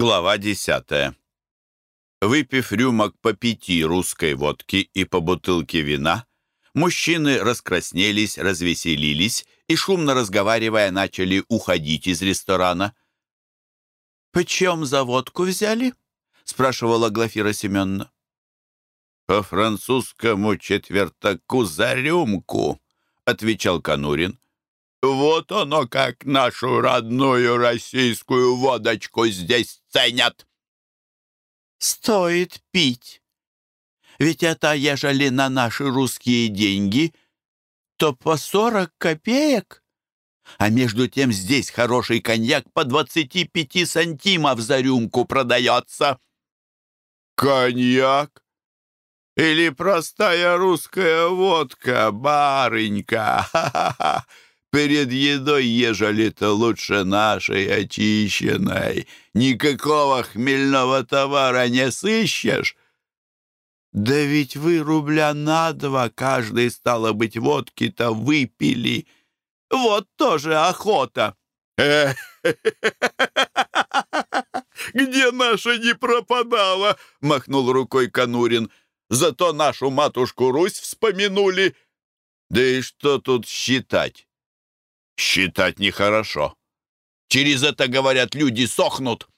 Глава десятая. Выпив рюмок по пяти русской водки и по бутылке вина, мужчины раскраснелись, развеселились и, шумно разговаривая, начали уходить из ресторана. «Почем за водку взяли?» — спрашивала Глафира Семеновна. «По французскому четвертаку за рюмку», — отвечал Конурин. Вот оно как нашу родную российскую водочку здесь ценят. Стоит пить. Ведь это, ежели на наши русские деньги, то по сорок копеек. А между тем здесь хороший коньяк по двадцати пяти сантимов за рюмку продается. Коньяк? Или простая русская водка, барынька? Ха-ха-ха! Перед едой, ежели-то лучше нашей очищенной. Никакого хмельного товара не сыщешь. Да ведь вы рубля на два каждый, стало быть, водки-то выпили. Вот тоже охота. Где наша не пропадала? Махнул рукой Конурин. Зато нашу матушку Русь вспомянули. Да и что тут считать? Считать нехорошо. Через это, говорят, люди сохнут.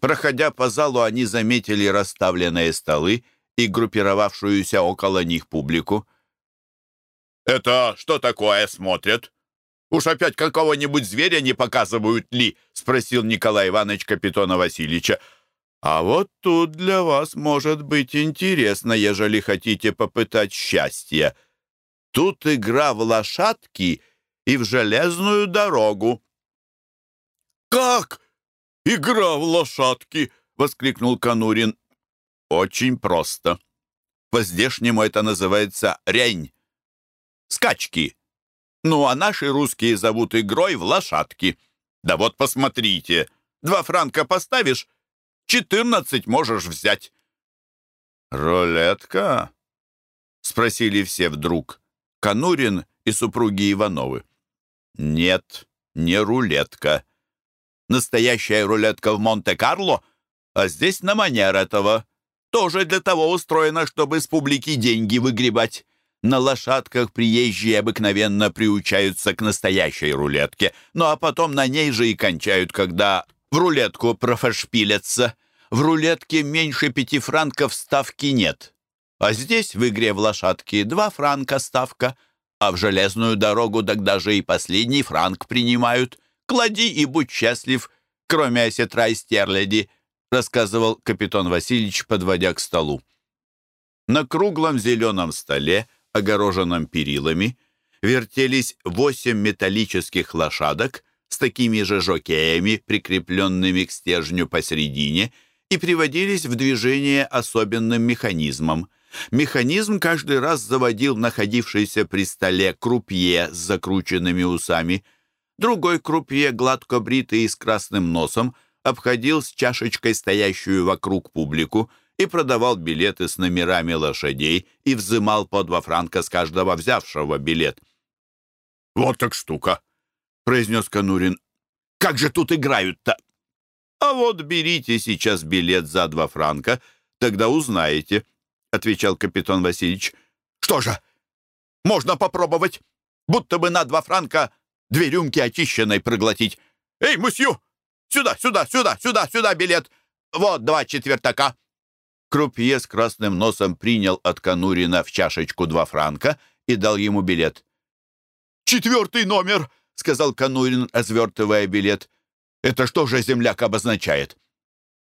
Проходя по залу, они заметили расставленные столы и группировавшуюся около них публику. «Это что такое смотрят? Уж опять какого-нибудь зверя не показывают ли?» — спросил Николай Иванович Капитона Васильевича. «А вот тут для вас может быть интересно, ежели хотите попытать счастье. Тут игра в лошадки — и в железную дорогу». «Как? Игра в лошадки!» — воскликнул Конурин. «Очень просто. По-здешнему это называется рень. Скачки. Ну, а наши русские зовут игрой в лошадки. Да вот посмотрите, два франка поставишь, четырнадцать можешь взять». «Рулетка?» — спросили все вдруг. Конурин и супруги Ивановы. Нет, не рулетка. Настоящая рулетка в Монте-Карло, а здесь на манер этого. Тоже для того устроено, чтобы с публики деньги выгребать. На лошадках приезжие обыкновенно приучаются к настоящей рулетке, ну а потом на ней же и кончают, когда в рулетку профашпилятся. В рулетке меньше пяти франков ставки нет. А здесь в игре в лошадки два франка ставка — а в железную дорогу тогда же и последний франк принимают. Клади и будь счастлив, кроме осетра и стерляди», рассказывал капитан Васильевич, подводя к столу. На круглом зеленом столе, огороженном перилами, вертелись восемь металлических лошадок с такими же жокеями, прикрепленными к стержню посередине, и приводились в движение особенным механизмом — Механизм каждый раз заводил находившийся при столе крупье с закрученными усами. Другой крупье, гладко бритый и с красным носом, обходил с чашечкой стоящую вокруг публику и продавал билеты с номерами лошадей и взымал по два франка с каждого взявшего билет. «Вот так штука!» — произнес Конурин. «Как же тут играют-то?» «А вот берите сейчас билет за два франка, тогда узнаете» отвечал капитан Васильевич. «Что же, можно попробовать, будто бы на два франка две рюмки очищенной проглотить. Эй, мусью, сюда, сюда, сюда, сюда, сюда билет. Вот два четвертака». Крупье с красным носом принял от Конурина в чашечку два франка и дал ему билет. «Четвертый номер!» — сказал Конурин, развертывая билет. «Это что же земляк обозначает?»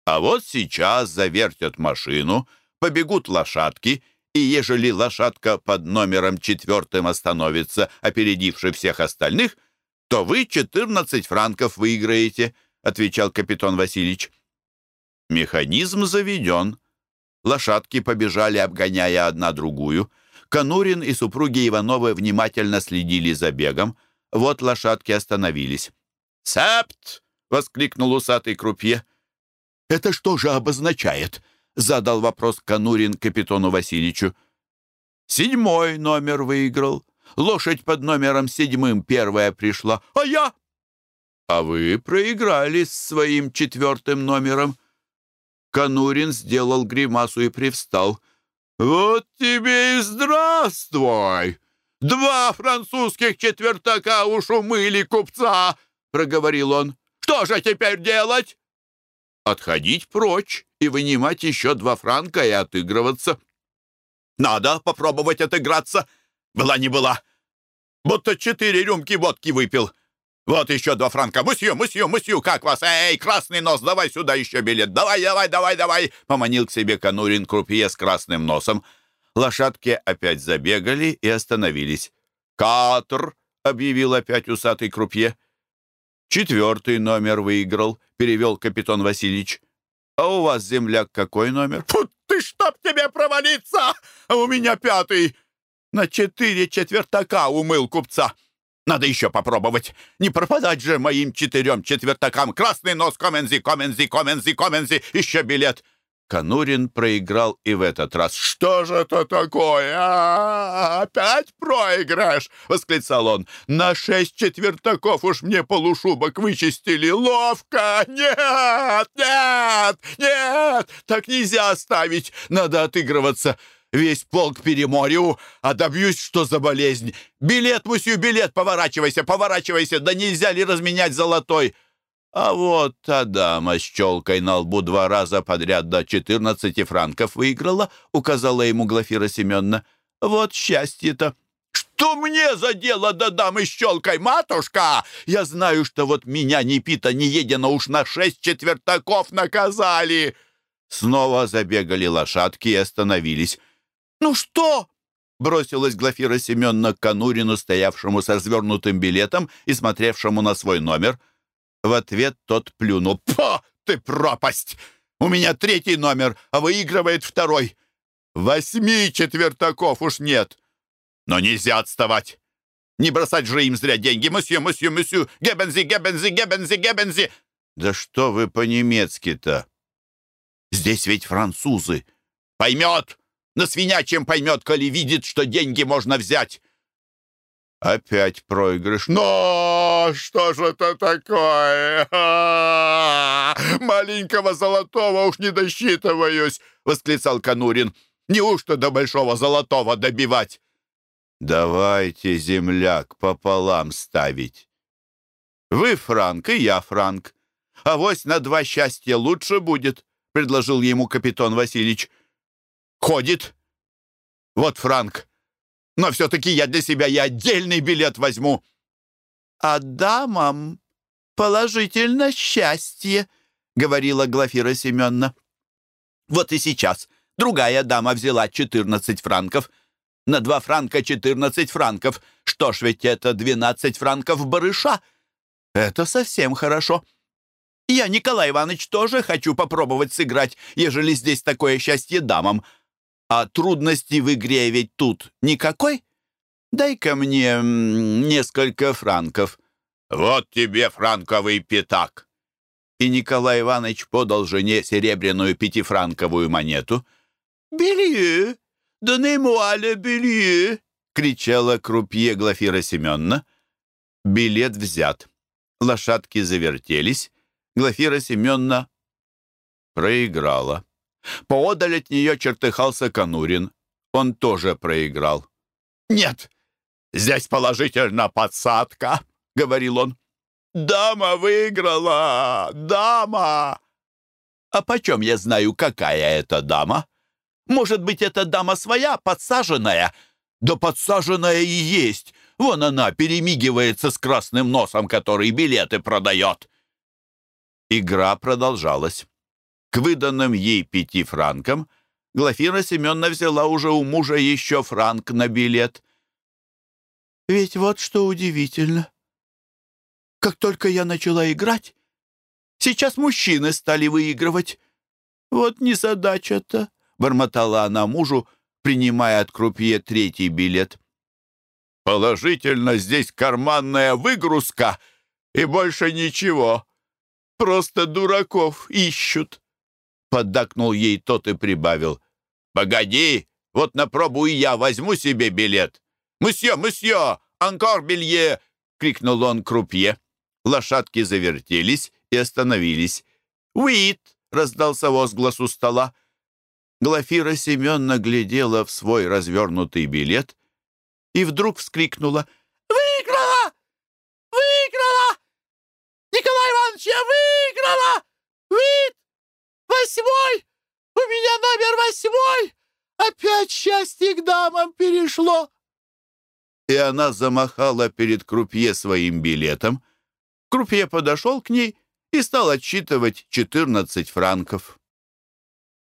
«А вот сейчас завертят машину», побегут лошадки, и ежели лошадка под номером четвертым остановится, опередивши всех остальных, то вы 14 франков выиграете», — отвечал капитан Васильевич. Механизм заведен. Лошадки побежали, обгоняя одна другую. Конурин и супруги Ивановы внимательно следили за бегом. Вот лошадки остановились. «Септ!» — воскликнул усатый крупье. «Это что же обозначает?» Задал вопрос Конурин капитану Васильевичу. Седьмой номер выиграл. Лошадь под номером седьмым первая пришла. А я? а вы проиграли с своим четвертым номером». Конурин сделал гримасу и привстал. «Вот тебе и здравствуй! Два французских четвертака уж умыли купца!» — проговорил он. «Что же теперь делать?» «Отходить прочь и вынимать еще два франка и отыгрываться». «Надо попробовать отыграться. Была не была. Будто четыре рюмки водки выпил». «Вот еще два франка! Мусью, мусью, мусью! Как вас? Эй, красный нос, давай сюда еще билет! Давай, давай, давай, давай!» Поманил к себе Конурин крупье с красным носом. Лошадки опять забегали и остановились. «Катр!» — объявил опять усатый крупье. «Четвертый номер выиграл», — перевел капитан Васильевич. «А у вас, земляк, какой номер?» Фу, ты чтоб тебе провалиться! А у меня пятый! На четыре четвертака умыл купца!» Надо еще попробовать. Не пропадать же моим четырем четвертакам. Красный нос, Комензи, Комензи, Комензи, Комензи. Еще билет. Конурин проиграл и в этот раз. «Что же это такое? А, опять проигрыш!» — восклицал он. «На шесть четвертаков уж мне полушубок вычистили. Ловко! Нет! Нет! Нет! Так нельзя оставить! Надо отыгрываться!» Весь полк переморю, а добьюсь, что за болезнь. Билет, мусью, билет, поворачивайся, поворачивайся, да нельзя ли разменять золотой?» А вот та дама с челкой на лбу два раза подряд до 14 франков выиграла, указала ему Глафира Семеновна. Вот счастье-то. «Что мне за дело до дамы с челкой, матушка? Я знаю, что вот меня ни пита, ни едено уж на шесть четвертаков наказали!» Снова забегали лошадки и остановились. «Ну что?» — бросилась Глафира Семеновна к Конурину, стоявшему со развернутым билетом и смотревшему на свой номер. В ответ тот плюнул. «По, ты пропасть! У меня третий номер, а выигрывает второй. Восьми четвертаков уж нет. Но нельзя отставать. Не бросать же им зря деньги. Мсью, мсью, мсью, гебензи, гебензи, гебензи, гебензи!» «Да что вы по-немецки-то? Здесь ведь французы». «Поймет!» На свинячьем поймет, коли видит, что деньги можно взять. Опять проигрыш. Но что же это такое? Маленького золотого уж не досчитываюсь, восклицал Конурин. Неужто до большого золотого добивать? Давайте, земляк, пополам ставить. Вы франк, и я франк. А вось на два счастья лучше будет, предложил ему капитан Васильевич. Ходит. Вот франк. Но все-таки я для себя и отдельный билет возьму. А дамам положительно счастье, говорила Глафира Семеновна. Вот и сейчас другая дама взяла 14 франков. На два франка 14 франков. Что ж, ведь это 12 франков барыша. Это совсем хорошо. Я, Николай Иванович, тоже хочу попробовать сыграть, ежели здесь такое счастье дамам. А трудности в игре ведь тут никакой? Дай-ка мне несколько франков». «Вот тебе франковый пятак!» И Николай Иванович подал жене серебряную пятифранковую монету. «Белье! Le белье!» — кричала крупье Глафира Семеновна. Билет взят. Лошадки завертелись. Глафира Семеновна проиграла. Поодаль от нее чертыхался Конурин. Он тоже проиграл. «Нет, здесь положительно подсадка», — говорил он. «Дама выиграла! Дама!» «А почем я знаю, какая это дама? Может быть, эта дама своя, подсаженная?» «Да подсаженная и есть. Вон она перемигивается с красным носом, который билеты продает». Игра продолжалась. К выданным ей пяти франкам Глафира Семеновна взяла уже у мужа еще франк на билет. «Ведь вот что удивительно. Как только я начала играть, сейчас мужчины стали выигрывать. Вот незадача-то», — бормотала она мужу, принимая от крупье третий билет. «Положительно здесь карманная выгрузка и больше ничего. Просто дураков ищут», Поддакнул ей тот и прибавил. «Погоди, вот на пробу и я возьму себе билет». «Мсье, мсье, анкор белье!» — крикнул он крупье. Лошадки завертелись и остановились. «Уит!» — раздался возглас у стола. Глафира Семеновна глядела в свой развернутый билет и вдруг вскрикнула. «Выиграла! Выиграла! Николай Иванович, я выиграла! Вид! Восьмой! У меня номер восьмой! Опять счастье к дамам перешло!» И она замахала перед крупье своим билетом. Крупье подошел к ней и стал отсчитывать 14 франков.